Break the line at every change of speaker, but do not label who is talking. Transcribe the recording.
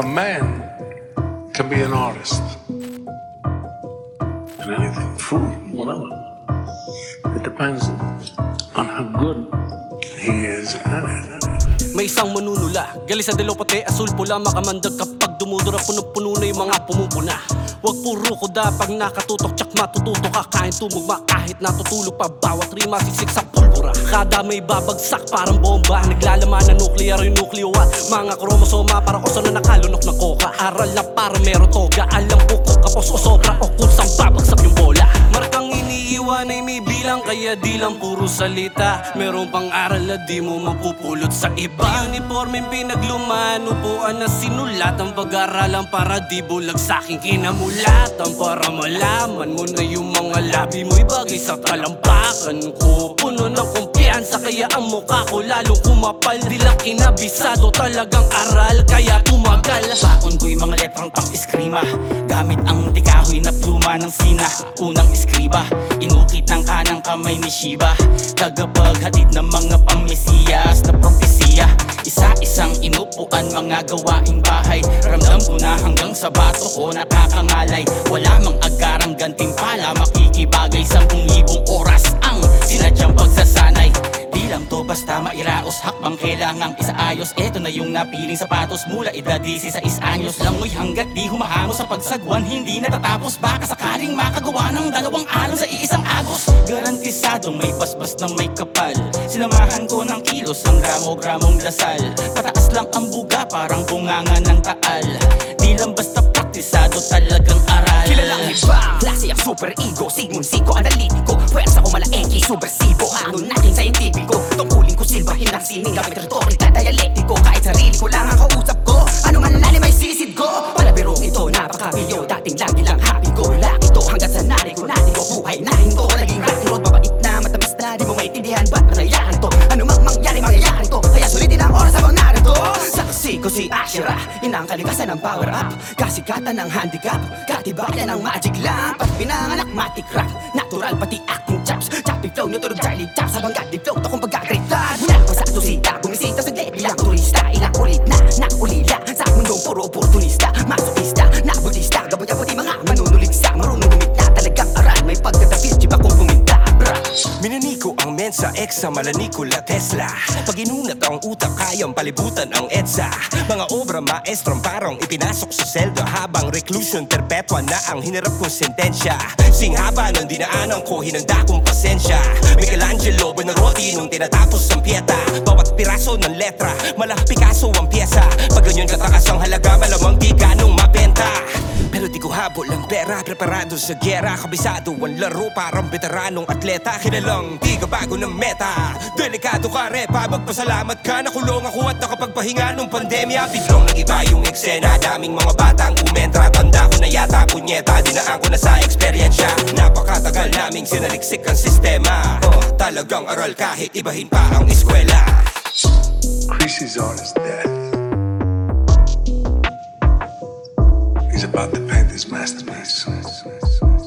A man can be an artist. In anything, food, whatever. It depends on how good he is at it.
May isang manunula Gali sa dilaw pati asul pula Makamandag kapag dumudura Puno-puno na yung mga pumupuna Huwag puro kuda Pag nakatutok tsak matututo ka. Kain tumugma kahit natutulog pa Bawat rima siksik sa pulbura Kada may babagsak parang bomba. Naglalaman na nuclear yung nucleo at Mga kromosoma para oso na nakalunok ng koka Aral na para meron toga Alam ko kung kapos o sobra O kung saan babagsak yung bola iniiwan ay may bilang Kaya di lang puro salita. Meron pang aral na di mo mapupulot sa iba. Uniforme pinagluman Upuan na sinulat Ang pag-aralan para di bulag sa aking kinamulatan Para malaman mo na yung mga labi mo'y bagay sa talampakan ko Puno ng kumpiyansa Kaya ang mukha ko lalong kumapal. Di lang kinabisado talagang aral Kaya tumagal.
Baon ko'y mga letrang pang iskrima Gamit ang tikahoy na pluma ng sina. Unang kamay ni Shiva. Tagapaghatid ng mga pamesiyas na propesiya. Isa-isang inupuan mga gawaing bahay. Ramdam ko na hanggang sa bato ko nakakangalay. Wala mang agarang gantimpala Makikibagay sa libong oras Ang sinadyang pagsasanay. Di lang to basta mairaos Hakbang kailangang isaayos. Eto na yung napiling sapatos Mula edad 16 anyos. Langoy hanggat di humahamos sa pagsagwan Hindi natatapos. Baka sakaling makagawa ng dalawang alon sa iisang agos Garantisadong may basbas na may kapal. Sinamahan ko ng kilos ang gramo-gramong dasal. Pataas lang ang buga parang bunganga ng taal. Di lang basta praktisado talagang aral.
Kilalang iba Klase ang super ego. Sigmund Siko analytico. Pwersa ko malaengki Subversibo Ano Maintindihan ba't nangyayari to Ano mang mangyari mangyayari to Kaya sulitin ang oras habang narito. Saksi ko si Ashira Inang kalikasan ng power up. Kasikatan ng handicap Katibayan ng magic lamp. At pinanganak matic rap Natural pati acting chops. Choppy flow nyo turog Charlie Chops Habang gadi flow to kung pagkakritan
Minaniko ang mensa, eksa, malanikula, Tesla. Pag inunat ang utak, kayang palibutan ang EDSA. Mga obra maestrong parang ipinasok sa selda. Habang reclusion perpetua na ang hinarap kong sentensya. Singhaba ng dinaanan ko, hinanda kong pasensya. Michelangelo, Buonarroti nung tinatapos ang pieta Bawat piraso ng letra, mala Picasso ang pyesa Pag ganyan pera Preparado sa gera Kabisado ang laro Parang veteranong atleta. Kilalang di ka bago ng meta. Delikado ka repa Magpasalamat ka. Nakulong ako at nakapagpahinga nung pandemya. Biglang nag-iba yung eksena. Daming mga batang umentra. Tanda ko na yata punyeta. Dinaan ko na sa eksperyensya. Napakatagal naming sinaliksik ang sistema. Oh, Talagang aral kahit ibahin pa ang eskwela.
Creasy's art is masterpiece. masterpiece.